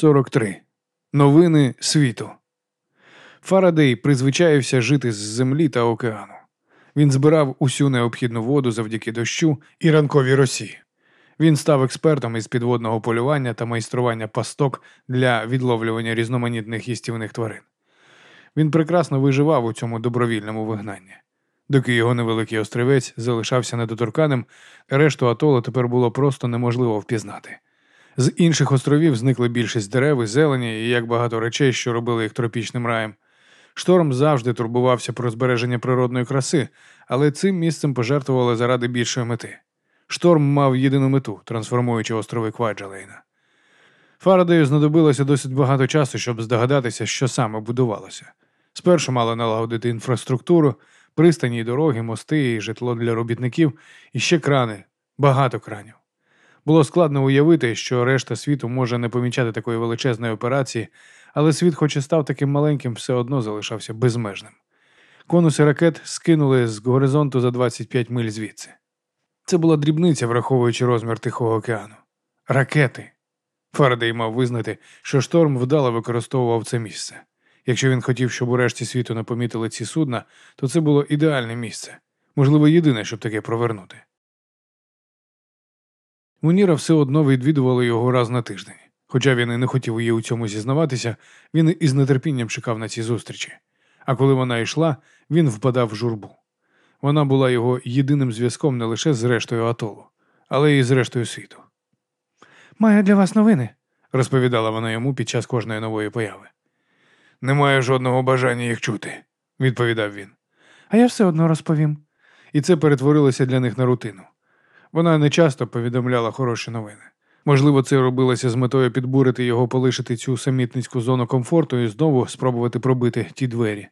43. Новини світу. Фарадей призвичаївся жити з землі та океану. Він збирав усю необхідну воду завдяки дощу і ранковій росі. Він став експертом із підводного полювання та майстрування пасток для відловлювання різноманітних їстівних тварин. Він прекрасно виживав у цьому добровільному вигнанні. Доки його невеликий острівець залишався недоторканим, решту атолу тепер було просто неможливо впізнати. З інших островів зникли більшість дерев і зелені, і як багато речей, що робили їх тропічним раєм. Шторм завжди турбувався про збереження природної краси, але цим місцем пожертвували заради більшої мети. Шторм мав єдину мету, трансформуючи острови Кваджалейна. Фарадею знадобилося досить багато часу, щоб здогадатися, що саме будувалося. Спершу мали налагодити інфраструктуру, пристані, й дороги, мости, і житло для робітників, і ще крани, багато кранів. Було складно уявити, що решта світу може не помічати такої величезної операції, але світ, хоч і став таким маленьким, все одно залишався безмежним. Конуси ракет скинули з горизонту за 25 миль звідси. Це була дрібниця, враховуючи розмір Тихого океану. Ракети. Фарадей мав визнати, що шторм вдало використовував це місце. Якщо він хотів, щоб у решті світу не помітили ці судна, то це було ідеальне місце, можливо, єдине, щоб таке провернути. Муніра все одно відвідувала його раз на тиждень. Хоча він і не хотів їй у цьому зізнаватися, він із нетерпінням чекав на ці зустрічі. А коли вона йшла, він впадав в журбу. Вона була його єдиним зв'язком не лише з рештою атолу, але й з рештою світу. Маю для вас новини, розповідала вона йому під час кожної нової появи. Не маю жодного бажання їх чути, відповідав він. А я все одно розповім. І це перетворилося для них на рутину. Вона не часто повідомляла хороші новини. Можливо, це робилося з метою підбурити його полишити цю самітницьку зону комфорту і знову спробувати пробити ті двері.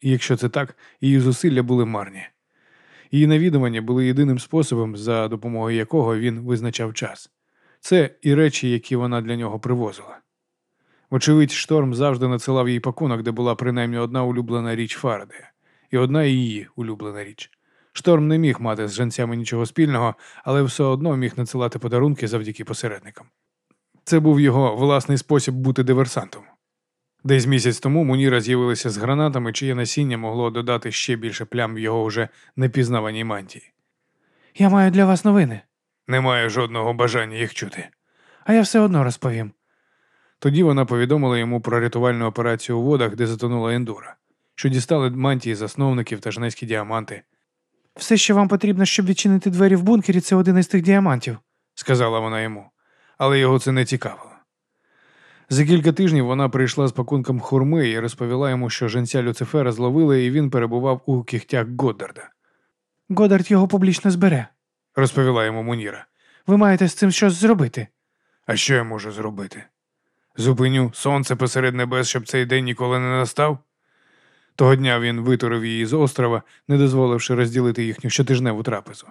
І якщо це так, її зусилля були марні. Її навідування були єдиним способом, за допомогою якого він визначав час. Це і речі, які вона для нього привозила. Вочевидь, шторм завжди надсилав їй пакунок, де була принаймні одна улюблена річ Фарадея, і одна її улюблена річ. Шторм не міг мати з женцями нічого спільного, але все одно міг надсилати подарунки завдяки посередникам. Це був його власний спосіб бути диверсантом. Десь місяць тому Муніра з'явилася з гранатами, чиє насіння могло додати ще більше плям в його вже непізнаваній мантії. Я маю для вас новини. Не маю жодного бажання їх чути. А я все одно розповім. Тоді вона повідомила йому про рятувальну операцію у водах, де затонула ендура, що дістали мантії засновників та жнецькі діаманти. Все, що вам потрібно, щоб відчинити двері в бункері, це один із тих діамантів, сказала вона йому, але його це не цікавило. За кілька тижнів вона прийшла з пакунком хурми і розповіла йому, що женця Люцифера зловили, і він перебував у кігтях Годдарда. Годдард його публічно збере, розповіла йому Муніра. Ви маєте з цим щось зробити. А що я можу зробити? Зупиню сонце посеред небес, щоб цей день ніколи не настав. Того дня він витурив її з острова, не дозволивши розділити їхню щотижневу трапезу.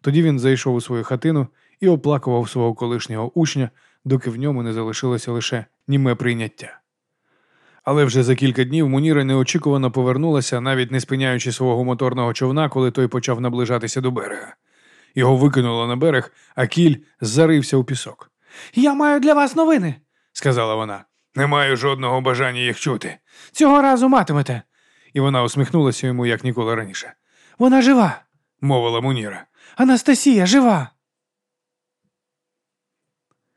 Тоді він зайшов у свою хатину і оплакував свого колишнього учня, доки в ньому не залишилося лише німе прийняття. Але вже за кілька днів Муніра неочікувано повернулася, навіть не спиняючи свого моторного човна, коли той почав наближатися до берега. Його викинуло на берег, а кіль зарився у пісок. Я маю для вас новини, сказала вона. Не маю жодного бажання їх чути. Цього разу матимете. І вона усміхнулася йому як ніколи раніше. Вона жива, мовила Муніра. Анастасія жива.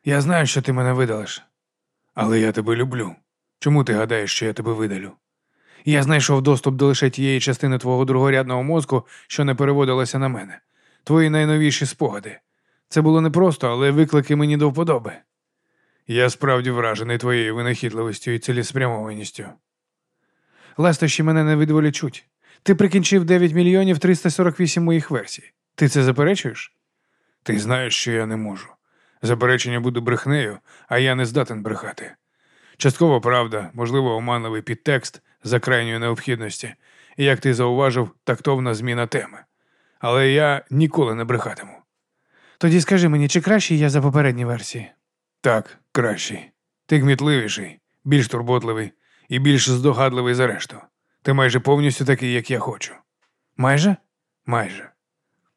Я знаю, що ти мене видалиш, але я тебе люблю. Чому ти гадаєш, що я тебе видалю? Я знайшов доступ до лише тієї частини твого другорядного мозку, що не переводилася на мене. Твої найновіші спогади. Це було непросто, але виклики мені до вподоби. Я справді вражений твоєю винахідливістю і цілеспрямованістю. Лестощі мене не відволічуть. Ти прикінчив 9 мільйонів 348 моїх версій. Ти це заперечуєш? Ти знаєш, що я не можу. Заперечення буде брехнею, а я не здатен брехати. Частково правда, можливо, оманливий підтекст за крайньої необхідності, і, як ти зауважив, тактовна зміна теми. Але я ніколи не брехатиму. Тоді скажи мені, чи кращий я за попередні версії? Так, кращий. Ти гмітливіший, більш турботливий і більш здогадливий за решту. Ти майже повністю такий, як я хочу. Майже? Майже.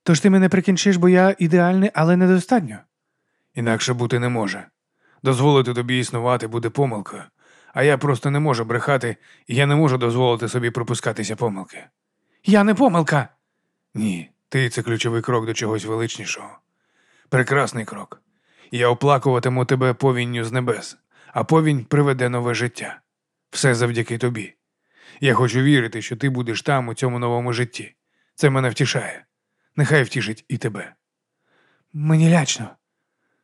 Тож ти мене прикінчиш, бо я ідеальний, але недостатньо. Інакше бути не може. Дозволити тобі існувати буде помилкою, а я просто не можу брехати, і я не можу дозволити собі пропускатися помилки. Я не помилка. Ні, ти це ключовий крок до чогось величнішого. Прекрасний крок. Я оплакуватиму тебе повінню з небес, а повінь приведе нове життя. Все завдяки тобі. Я хочу вірити, що ти будеш там у цьому новому житті. Це мене втішає. Нехай втішить і тебе. Мені лячно.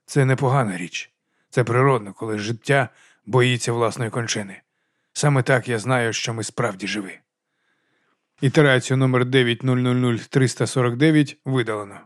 Це непогана річ. Це природно, коли життя боїться власної кончини. Саме так я знаю, що ми справді живі. Ітерацію номер 9000349 видалено.